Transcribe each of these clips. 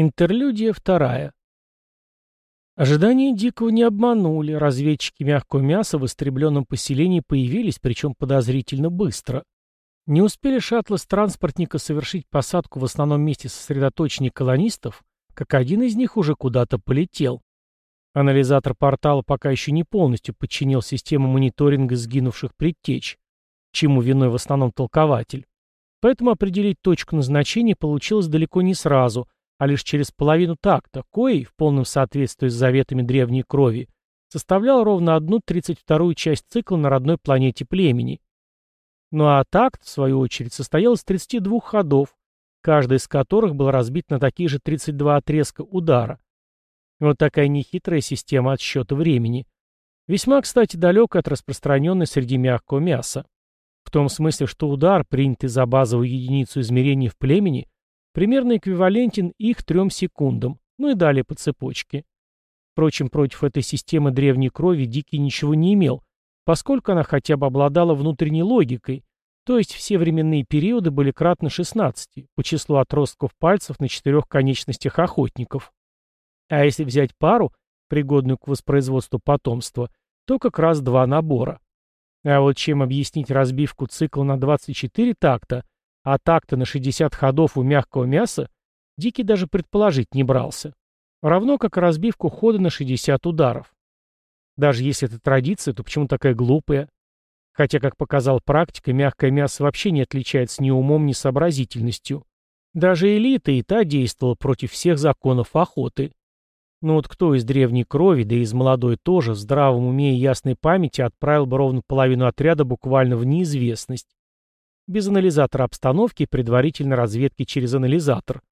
Интерлюдия вторая. Ожидания Дикого не обманули, разведчики мягкого мяса в истребленном поселении появились, причем подозрительно быстро. Не успели шаттлы с транспортника совершить посадку в основном месте сосредоточения колонистов, как один из них уже куда-то полетел. Анализатор портала пока еще не полностью подчинил систему мониторинга сгинувших предтеч, чему виной в основном толкователь. Поэтому определить точку назначения получилось далеко не сразу – а лишь через половину такта, коей, в полном соответствии с заветами древней крови, составлял ровно одну тридцать вторую часть цикла на родной планете племени. Ну а такт, в свою очередь, состоял из 32 ходов, каждый из которых был разбит на такие же 32 отрезка удара. Вот такая нехитрая система отсчета времени. Весьма, кстати, далека от распространенной среди мягкого мяса. В том смысле, что удар, принятый за базовую единицу измерения в племени, примерно эквивалентен их трем секундам, ну и далее по цепочке. Впрочем, против этой системы древней крови Дикий ничего не имел, поскольку она хотя бы обладала внутренней логикой, то есть все временные периоды были кратно 16 по числу отростков пальцев на четырех конечностях охотников. А если взять пару, пригодную к воспроизводству потомства, то как раз два набора. А вот чем объяснить разбивку цикла на 24 такта – а так-то на 60 ходов у мягкого мяса Дикий даже предположить не брался. Равно как разбивку хода на 60 ударов. Даже если это традиция, то почему такая глупая? Хотя, как показал практика, мягкое мясо вообще не отличается ни умом, ни сообразительностью. Даже элита и та действовала против всех законов охоты. Но вот кто из древней крови, да и из молодой тоже, в здравом уме и ясной памяти отправил бы ровно половину отряда буквально в неизвестность? Без анализатора обстановки и предварительной разведки через анализатор.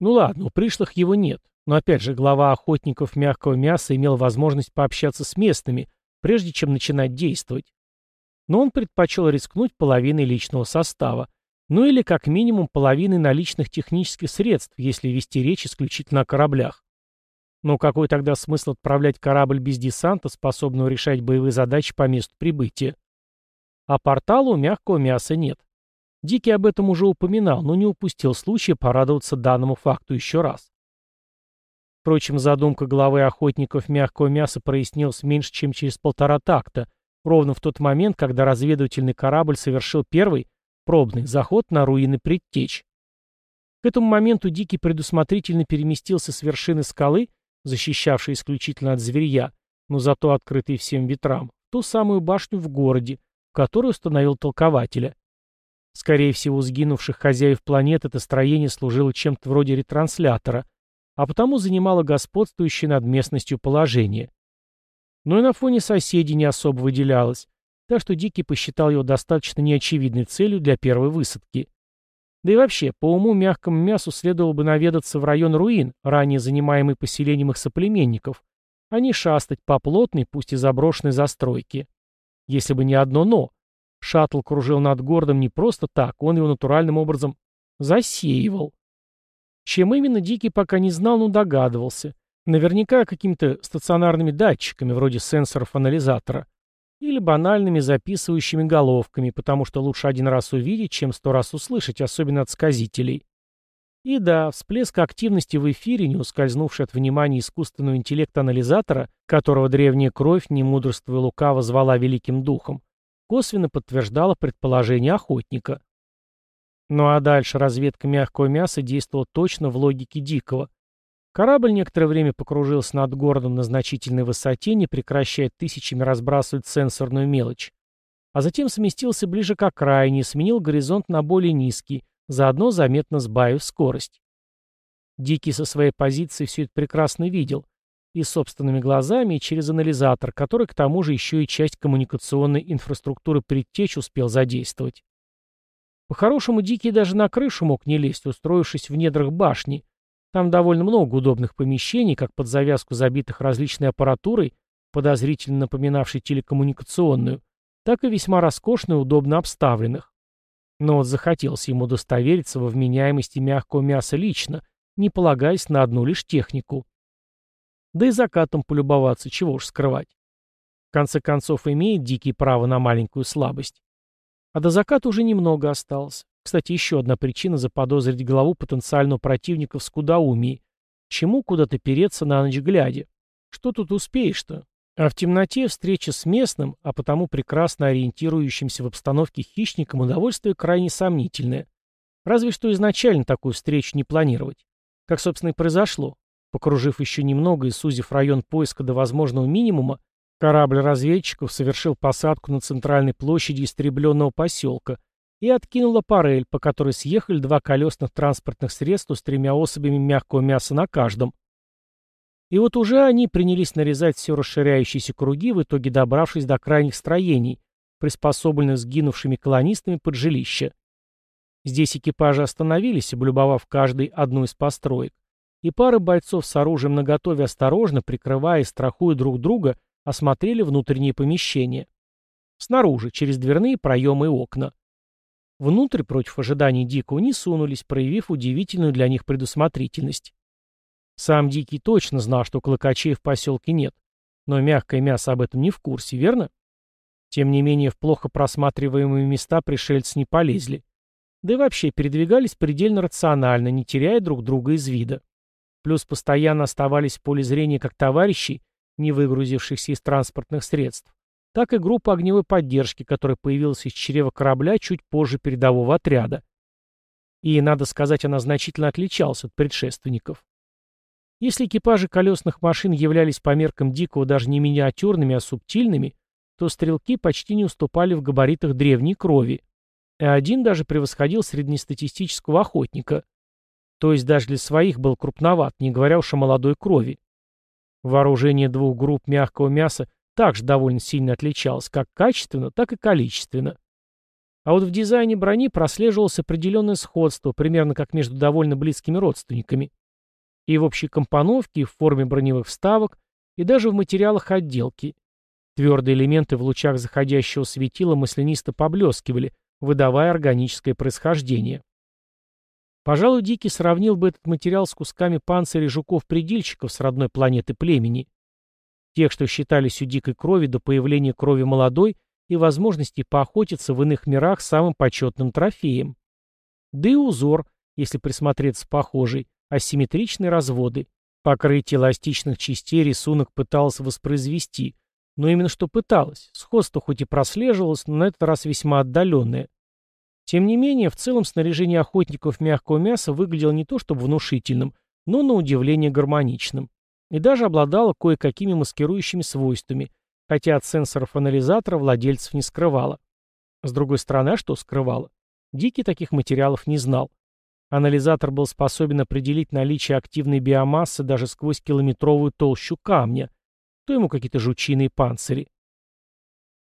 Ну ладно, у пришлых его нет. Но опять же, глава охотников мягкого мяса имел возможность пообщаться с местными, прежде чем начинать действовать. Но он предпочел рискнуть половиной личного состава. Ну или как минимум половиной наличных технических средств, если вести речь исключительно о кораблях. Но какой тогда смысл отправлять корабль без десанта, способного решать боевые задачи по месту прибытия? А портала у мягкого мяса нет. Дикий об этом уже упоминал, но не упустил случая порадоваться данному факту еще раз. Впрочем, задумка главы охотников мягкого мяса прояснилась меньше, чем через полтора такта, ровно в тот момент, когда разведывательный корабль совершил первый, пробный, заход на руины предтеч. К этому моменту Дикий предусмотрительно переместился с вершины скалы, защищавшей исключительно от зверья, но зато открытой всем ветрам, ту самую башню в городе, которую установил толкователя. Скорее всего, сгинувших хозяев планет это строение служило чем-то вроде ретранслятора, а потому занимало господствующее над местностью положение. Но и на фоне соседей не особо выделялось, так что Дикий посчитал его достаточно неочевидной целью для первой высадки. Да и вообще, по уму мягкому мясу следовало бы наведаться в район руин, ранее занимаемый поселением их соплеменников, а не шастать по плотной, пусть и заброшенной застройке. Если бы не одно «но», Шаттл кружил над городом не просто так, он его натуральным образом засеивал. Чем именно Дикий пока не знал, но догадывался. Наверняка какими-то стационарными датчиками, вроде сенсоров-анализатора. Или банальными записывающими головками, потому что лучше один раз увидеть, чем сто раз услышать, особенно от сказителей. И да, всплеск активности в эфире, не ускользнувший от внимания искусственного интеллекта анализатора, которого древняя кровь, не мудрствуя лукаво, звала великим духом, косвенно подтверждало предположение охотника. Ну а дальше разведка мягкого мяса действовала точно в логике Дикого. Корабль некоторое время покружился над городом на значительной высоте, не прекращая тысячами разбрасывать сенсорную мелочь. А затем сместился ближе к окраине и сменил горизонт на более низкий, заодно заметно сбавив скорость. Дикий со своей позиции все это прекрасно видел, и собственными глазами, и через анализатор, который к тому же еще и часть коммуникационной инфраструктуры предтеч успел задействовать. По-хорошему, Дикий даже на крышу мог не лезть, устроившись в недрах башни. Там довольно много удобных помещений, как под завязку забитых различной аппаратурой, подозрительно напоминавшей телекоммуникационную, так и весьма роскошно и удобно обставленных. Но вот захотелось ему удостовериться во вменяемости мягкого мяса лично, не полагаясь на одну лишь технику. Да и закатом полюбоваться, чего уж скрывать. В конце концов, имеет дикий право на маленькую слабость. А до заката уже немного осталось. Кстати, еще одна причина заподозрить главу потенциального противника в скудоумии, Чему куда-то переться на ночь глядя? Что тут успеешь-то? А в темноте встреча с местным, а потому прекрасно ориентирующимся в обстановке хищником удовольствие крайне сомнительное. Разве что изначально такую встречу не планировать. Как, собственно, и произошло. Покружив еще немного и сузив район поиска до возможного минимума, корабль разведчиков совершил посадку на центральной площади истребленного поселка и откинул аппарель, по которой съехали два колесных транспортных средства с тремя особями мягкого мяса на каждом – и вот уже они принялись нарезать все расширяющиеся круги, в итоге добравшись до крайних строений, приспособленных сгинувшими колонистами под жилище. Здесь экипажи остановились, облюбовав каждый одну из построек, и пары бойцов с оружием наготове осторожно, прикрывая и страхуя друг друга, осмотрели внутренние помещения. Снаружи, через дверные проемы и окна. Внутрь, против ожиданий Дикого, не сунулись, проявив удивительную для них предусмотрительность. Сам Дикий точно знал, что клыкачей в поселке нет, но мягкое мясо об этом не в курсе, верно? Тем не менее, в плохо просматриваемые места пришельцы не полезли. Да и вообще передвигались предельно рационально, не теряя друг друга из вида. Плюс постоянно оставались в поле зрения как товарищей, не выгрузившихся из транспортных средств, так и группа огневой поддержки, которая появилась из чрева корабля чуть позже передового отряда. И, надо сказать, она значительно отличалась от предшественников. Если экипажи колесных машин являлись по меркам Дикого даже не миниатюрными, а субтильными, то стрелки почти не уступали в габаритах древней крови, а один даже превосходил среднестатистического охотника. То есть даже для своих был крупноват, не говоря уж о молодой крови. Вооружение двух групп мягкого мяса также довольно сильно отличалось, как качественно, так и количественно. А вот в дизайне брони прослеживалось определенное сходство, примерно как между довольно близкими родственниками и в общей компоновке, и в форме броневых вставок, и даже в материалах отделки. Твердые элементы в лучах заходящего светила маслянисто поблескивали, выдавая органическое происхождение. Пожалуй, Дикий сравнил бы этот материал с кусками панцирей жуков-предельщиков с родной планеты племени. Тех, что считались у дикой крови до появления крови молодой и возможности поохотиться в иных мирах самым почетным трофеем. Да и узор, если присмотреться похожий, асимметричные разводы. Покрытие эластичных частей рисунок пытался воспроизвести, но именно что пыталась. Сходство хоть и прослеживалось, но на этот раз весьма отдаленное. Тем не менее, в целом снаряжение охотников мягкого мяса выглядело не то чтобы внушительным, но на удивление гармоничным. И даже обладало кое-какими маскирующими свойствами, хотя от сенсоров-анализатора владельцев не скрывало. С другой стороны, а что скрывало? Дикий таких материалов не знал. Анализатор был способен определить наличие активной биомассы даже сквозь километровую толщу камня, то ему какие-то жучиные панцири.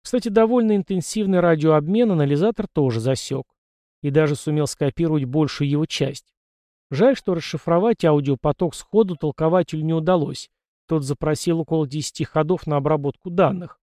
Кстати, довольно интенсивный радиообмен анализатор тоже засек и даже сумел скопировать большую его часть. Жаль, что расшифровать аудиопоток сходу толкователю не удалось. Тот запросил около 10 ходов на обработку данных.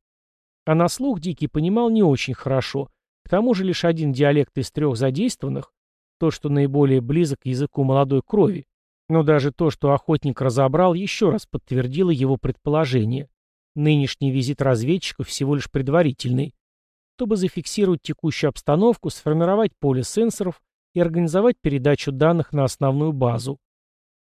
А на слух Дикий понимал не очень хорошо. К тому же лишь один диалект из трех задействованных то, что наиболее близок к языку молодой крови. Но даже то, что охотник разобрал, еще раз подтвердило его предположение. Нынешний визит разведчиков всего лишь предварительный. Чтобы зафиксировать текущую обстановку, сформировать поле сенсоров и организовать передачу данных на основную базу.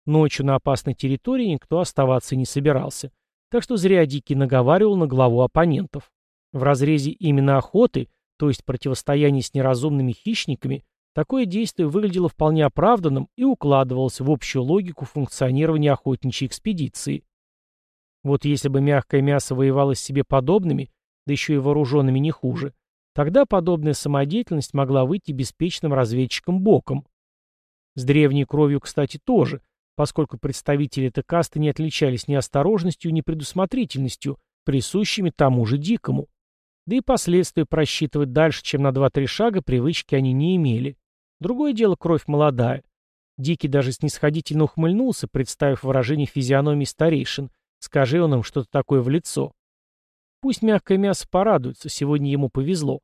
Ночью на опасной территории никто оставаться не собирался, так что зря Дикий наговаривал на главу оппонентов. В разрезе именно охоты, то есть противостояния с неразумными хищниками, Такое действие выглядело вполне оправданным и укладывалось в общую логику функционирования охотничьей экспедиции. Вот если бы мягкое мясо воевало с себе подобными, да еще и вооруженными не хуже, тогда подобная самодеятельность могла выйти беспечным разведчиком боком. С древней кровью, кстати, тоже, поскольку представители этой касты не отличались ни осторожностью, ни предусмотрительностью, присущими тому же дикому. Да и последствия просчитывать дальше, чем на 2-3 шага, привычки они не имели. Другое дело кровь молодая. Дикий даже снисходительно ухмыльнулся, представив выражение физиономии старейшин. Скажи он им что-то такое в лицо. Пусть мягкое мясо порадуется, сегодня ему повезло.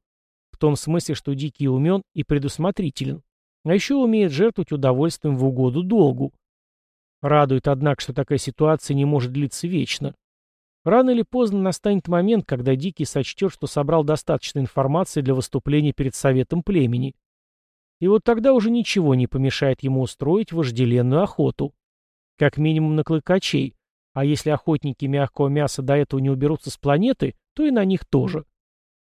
В том смысле, что Дикий умен и предусмотрителен. А еще умеет жертвовать удовольствием в угоду долгу. Радует, однако, что такая ситуация не может длиться вечно. Рано или поздно настанет момент, когда Дикий сочтет, что собрал достаточно информации для выступления перед Советом племени. И вот тогда уже ничего не помешает ему устроить вожделенную охоту. Как минимум на клыкачей, а если охотники мягкого мяса до этого не уберутся с планеты, то и на них тоже.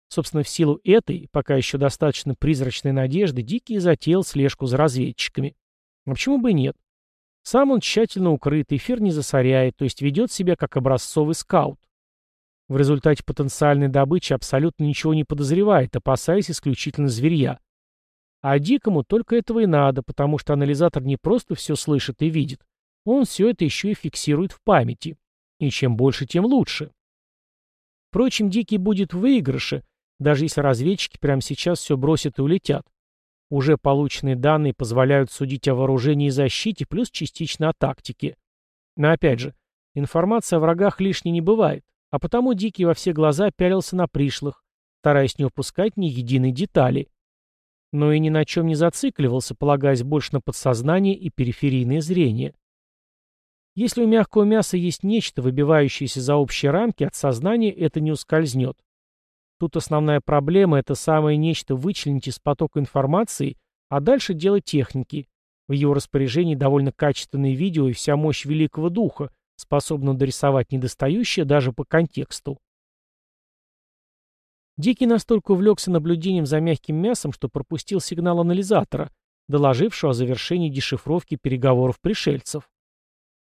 Собственно, в силу этой, пока еще достаточно призрачной надежды, Дикий затеял слежку за разведчиками. А почему бы нет? Сам он тщательно укрыт, эфир не засоряет, то есть ведет себя как образцовый скаут. В результате потенциальной добычи абсолютно ничего не подозревает, опасаясь исключительно зверья. А Дикому только этого и надо, потому что анализатор не просто все слышит и видит, он все это еще и фиксирует в памяти. И чем больше, тем лучше. Впрочем, Дикий будет в выигрыше, даже если разведчики прямо сейчас все бросят и улетят. Уже полученные данные позволяют судить о вооружении и защите, плюс частично о тактике. Но опять же, информация о врагах лишней не бывает, а потому Дикий во все глаза пялился на пришлых, стараясь не упускать ни единой детали. Но и ни на чем не зацикливался, полагаясь больше на подсознание и периферийное зрение. Если у мягкого мяса есть нечто, выбивающееся за общие рамки, от сознания это не ускользнет. Тут основная проблема – это самое нечто вычленить из потока информации, а дальше дело техники. В его распоряжении довольно качественное видео и вся мощь великого духа, способного дорисовать недостающее даже по контексту. Дикий настолько увлекся наблюдением за мягким мясом, что пропустил сигнал анализатора, доложившего о завершении дешифровки переговоров пришельцев.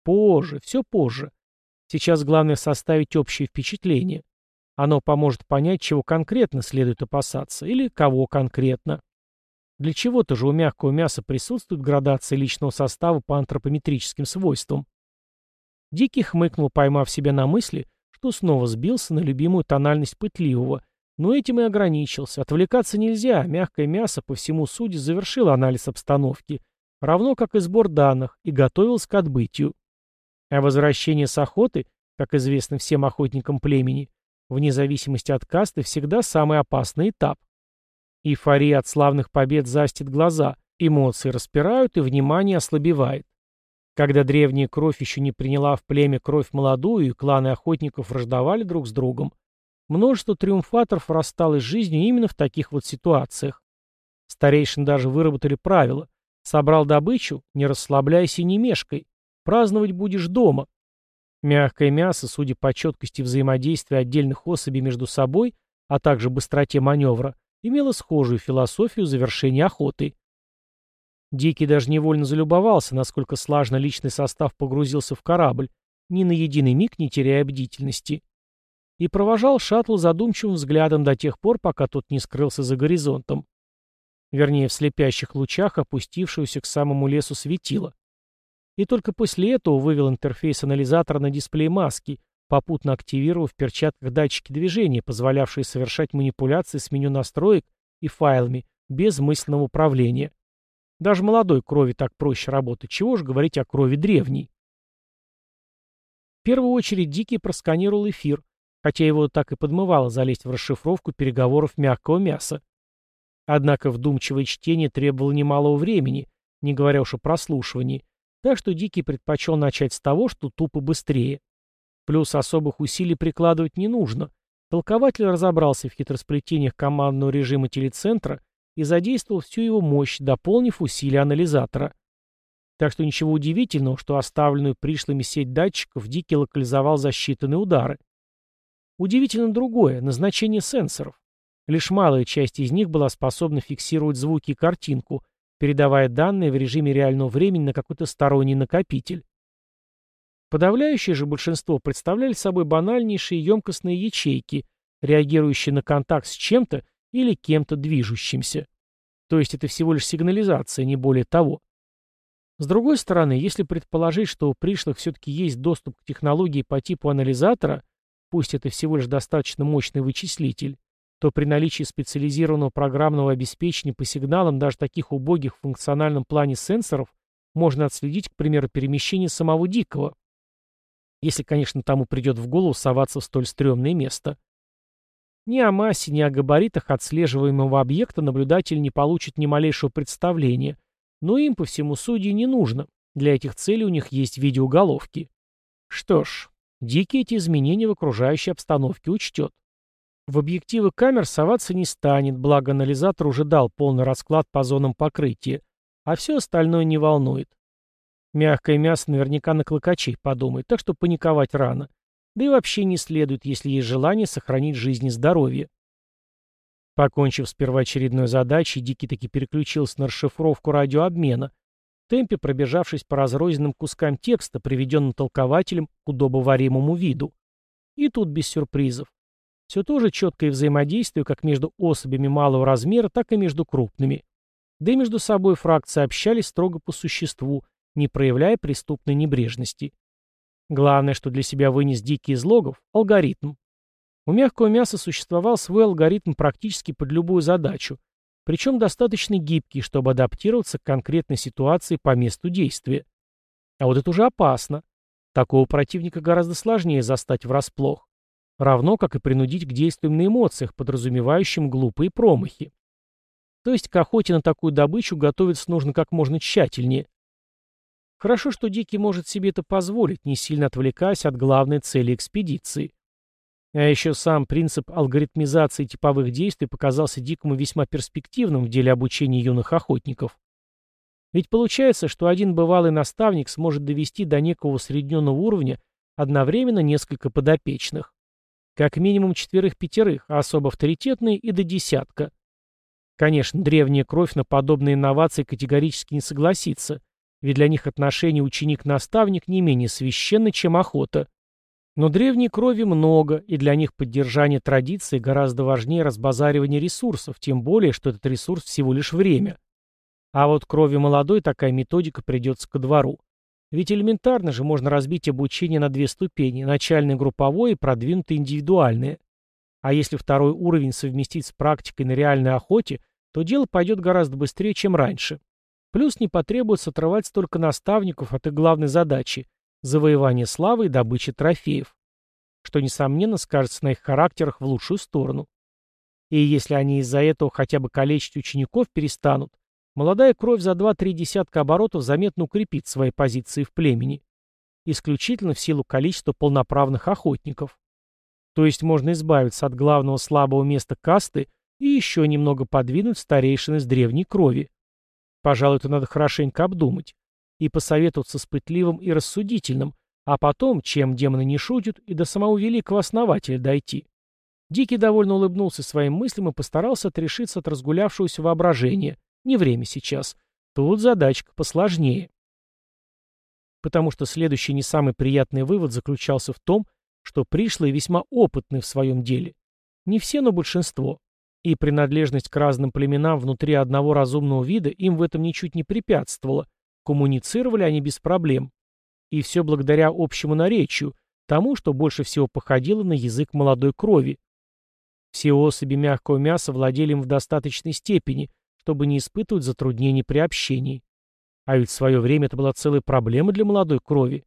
Позже, все позже. Сейчас главное составить общее впечатление. Оно поможет понять, чего конкретно следует опасаться, или кого конкретно. Для чего-то же у мягкого мяса присутствует градация личного состава по антропометрическим свойствам. Дикий хмыкнул, поймав себя на мысли, что снова сбился на любимую тональность пытливого, но этим и ограничился. Отвлекаться нельзя, мягкое мясо по всему суде завершило анализ обстановки, равно как и сбор данных, и готовилось к отбытию. А возвращение с охоты, как известно всем охотникам племени, вне зависимости от касты, всегда самый опасный этап. Эйфория от славных побед застит глаза, эмоции распирают и внимание ослабевает. Когда древняя кровь еще не приняла в племя кровь молодую, и кланы охотников враждовали друг с другом, множество триумфаторов рассталось с жизнью именно в таких вот ситуациях. Старейшин даже выработали правило. Собрал добычу, не расслабляйся и не мешкай. Праздновать будешь дома. Мягкое мясо, судя по четкости взаимодействия отдельных особей между собой, а также быстроте маневра, имело схожую философию завершения охоты. Дикий даже невольно залюбовался, насколько слажно личный состав погрузился в корабль, ни на единый миг не теряя бдительности. И провожал шаттл задумчивым взглядом до тех пор, пока тот не скрылся за горизонтом. Вернее, в слепящих лучах опустившегося к самому лесу светила и только после этого вывел интерфейс анализатора на дисплей маски, попутно активировав в перчатках датчики движения, позволявшие совершать манипуляции с меню настроек и файлами без мысленного управления. Даже молодой крови так проще работать, чего же говорить о крови древней. В первую очередь Дикий просканировал эфир, хотя его так и подмывало залезть в расшифровку переговоров мягкого мяса. Однако вдумчивое чтение требовало немалого времени, не говоря уж о прослушивании, так что Дикий предпочел начать с того, что тупо быстрее. Плюс особых усилий прикладывать не нужно. Толкователь разобрался в хитросплетениях командного режима телецентра и задействовал всю его мощь, дополнив усилия анализатора. Так что ничего удивительного, что оставленную пришлыми сеть датчиков Дикий локализовал за считанные удары. Удивительно другое – назначение сенсоров. Лишь малая часть из них была способна фиксировать звуки и картинку, передавая данные в режиме реального времени на какой-то сторонний накопитель. Подавляющее же большинство представляли собой банальнейшие емкостные ячейки, реагирующие на контакт с чем-то или кем-то движущимся. То есть это всего лишь сигнализация, не более того. С другой стороны, если предположить, что у пришлых все-таки есть доступ к технологии по типу анализатора, пусть это всего лишь достаточно мощный вычислитель, то при наличии специализированного программного обеспечения по сигналам даже таких убогих в функциональном плане сенсоров можно отследить, к примеру, перемещение самого Дикого. Если, конечно, тому придет в голову соваться в столь стрёмное место. Ни о массе, ни о габаритах отслеживаемого объекта наблюдатель не получит ни малейшего представления, но им, по всему судьи, не нужно. Для этих целей у них есть видеоголовки. Что ж, Дикий эти изменения в окружающей обстановке учтет. В объективы камер соваться не станет, благо анализатор уже дал полный расклад по зонам покрытия, а все остальное не волнует. Мягкое мясо наверняка на клыкачей подумает, так что паниковать рано. Да и вообще не следует, если есть желание сохранить жизнь и здоровье. Покончив с первоочередной задачей, Дикий таки переключился на расшифровку радиообмена, в темпе пробежавшись по разрозненным кускам текста, приведенным толкователем к удобоваримому виду. И тут без сюрпризов. Все то же четкое взаимодействие как между особями малого размера, так и между крупными. Да и между собой фракции общались строго по существу, не проявляя преступной небрежности. Главное, что для себя вынес Дикий из логов – алгоритм. У мягкого мяса существовал свой алгоритм практически под любую задачу, причем достаточно гибкий, чтобы адаптироваться к конкретной ситуации по месту действия. А вот это уже опасно. Такого противника гораздо сложнее застать врасплох. Равно как и принудить к действиям на эмоциях, подразумевающим глупые промахи. То есть к охоте на такую добычу готовиться нужно как можно тщательнее. Хорошо, что Дикий может себе это позволить, не сильно отвлекаясь от главной цели экспедиции. А еще сам принцип алгоритмизации типовых действий показался Дикому весьма перспективным в деле обучения юных охотников. Ведь получается, что один бывалый наставник сможет довести до некого усредненного уровня одновременно несколько подопечных. Как минимум четверых-пятерых, а особо авторитетные и до десятка. Конечно, древняя кровь на подобные инновации категорически не согласится, ведь для них отношения ученик-наставник не менее священны, чем охота. Но древней крови много, и для них поддержание традиции гораздо важнее разбазаривания ресурсов, тем более, что этот ресурс всего лишь время. А вот крови молодой такая методика придется ко двору. Ведь элементарно же можно разбить обучение на две ступени – начальное групповое и продвинутое индивидуальное. А если второй уровень совместить с практикой на реальной охоте, то дело пойдет гораздо быстрее, чем раньше. Плюс не потребуется отрывать столько наставников от их главной задачи завоевание славы и добыча трофеев, что, несомненно, скажется на их характерах в лучшую сторону. И если они из-за этого хотя бы калечить учеников перестанут, молодая кровь за 2-3 десятка оборотов заметно укрепит свои позиции в племени, исключительно в силу количества полноправных охотников. То есть можно избавиться от главного слабого места касты и еще немного подвинуть старейшины с древней крови. Пожалуй, это надо хорошенько обдумать и посоветоваться с пытливым и рассудительным, а потом, чем демоны не шутят, и до самого великого основателя дойти. Дикий довольно улыбнулся своим мыслям и постарался отрешиться от разгулявшегося воображения. Не время сейчас. Тут задачка посложнее. Потому что следующий не самый приятный вывод заключался в том, что пришлые весьма опытны в своем деле. Не все, но большинство. И принадлежность к разным племенам внутри одного разумного вида им в этом ничуть не препятствовала, Коммуницировали они без проблем. И все благодаря общему наречию, тому, что больше всего походило на язык молодой крови. Все особи мягкого мяса владели им в достаточной степени, чтобы не испытывать затруднений при общении. А ведь в свое время это была целая проблема для молодой крови.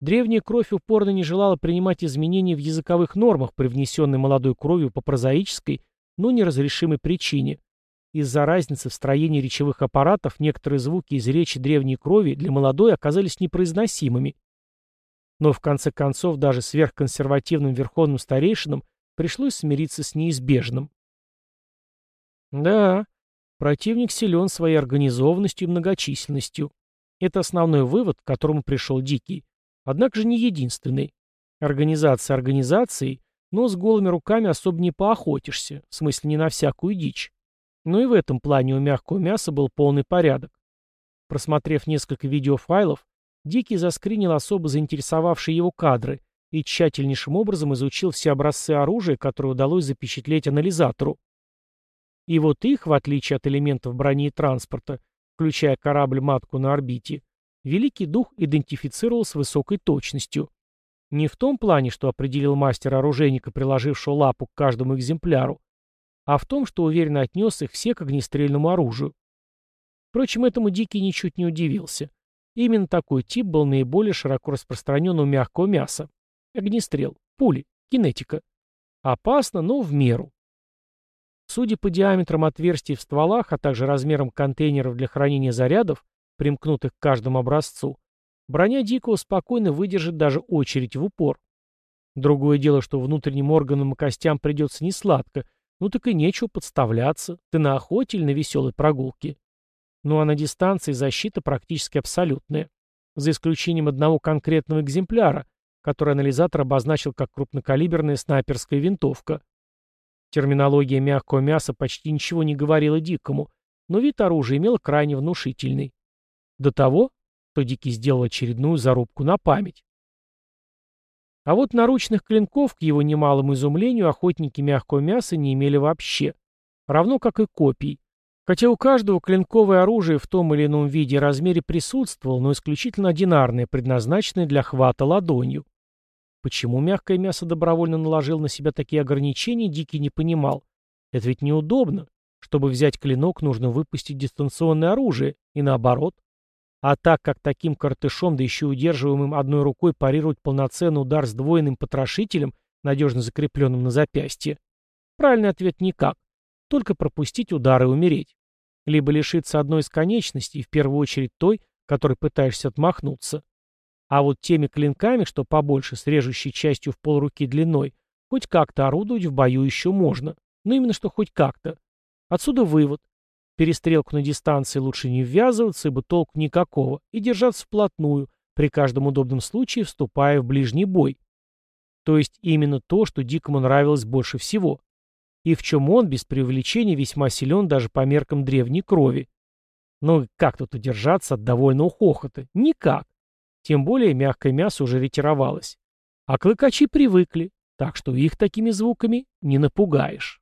Древняя кровь упорно не желала принимать изменения в языковых нормах, привнесенной молодой кровью по прозаической, но неразрешимой причине. Из-за разницы в строении речевых аппаратов некоторые звуки из речи древней крови для молодой оказались непроизносимыми. Но в конце концов даже сверхконсервативным верховным старейшинам пришлось смириться с неизбежным. Да, противник силен своей организованностью и многочисленностью. Это основной вывод, к которому пришел Дикий. Однако же не единственный. Организация организацией, но с голыми руками особо не поохотишься, в смысле не на всякую дичь. Но и в этом плане у мягкого мяса был полный порядок. Просмотрев несколько видеофайлов, Дикий заскринил особо заинтересовавшие его кадры и тщательнейшим образом изучил все образцы оружия, которые удалось запечатлеть анализатору. И вот их, в отличие от элементов брони и транспорта, включая корабль-матку на орбите, Великий Дух идентифицировал с высокой точностью. Не в том плане, что определил мастер-оружейника, приложившего лапу к каждому экземпляру, а в том, что уверенно отнес их все к огнестрельному оружию. Впрочем, этому Дикий ничуть не удивился. Именно такой тип был наиболее широко распространен у мягкого мяса. Огнестрел, пули, кинетика. Опасно, но в меру. Судя по диаметрам отверстий в стволах, а также размерам контейнеров для хранения зарядов, примкнутых к каждому образцу, броня Дикого спокойно выдержит даже очередь в упор. Другое дело, что внутренним органам и костям придется несладко, ну так и нечего подставляться. Ты на охоте или на веселой прогулке? Ну а на дистанции защита практически абсолютная. за исключением одного конкретного экземпляра, который анализатор обозначил как крупнокалиберная снайперская винтовка. Терминология мягкого мяса почти ничего не говорила Дикому, но вид оружия имел крайне внушительный. До того, что Дикий сделал очередную зарубку на память. А вот наручных клинков, к его немалому изумлению, охотники мягкого мяса не имели вообще, равно как и копий. Хотя у каждого клинковое оружие в том или ином виде и размере присутствовало, но исключительно одинарное, предназначенное для хвата ладонью. Почему мягкое мясо добровольно наложил на себя такие ограничения, Дикий не понимал. Это ведь неудобно. Чтобы взять клинок, нужно выпустить дистанционное оружие, и наоборот. А так как таким картышом, да еще удерживаемым одной рукой парировать полноценный удар с двойным потрошителем, надежно закрепленным на запястье, правильный ответ никак. Только пропустить удар и умереть. Либо лишиться одной из конечностей, в первую очередь той, которой пытаешься отмахнуться. А вот теми клинками, что побольше, с режущей частью в полруки длиной, хоть как-то орудовать в бою еще можно. Но именно что хоть как-то. Отсюда вывод. Перестрелку на дистанции лучше не ввязываться, ибо толку никакого, и держаться вплотную, при каждом удобном случае вступая в ближний бой. То есть именно то, что Дикому нравилось больше всего. И в чем он, без преувеличения, весьма силен даже по меркам древней крови. Но как тут удержаться от довольного хохота? Никак. Тем более мягкое мясо уже ретировалось. А клыкачи привыкли, так что их такими звуками не напугаешь.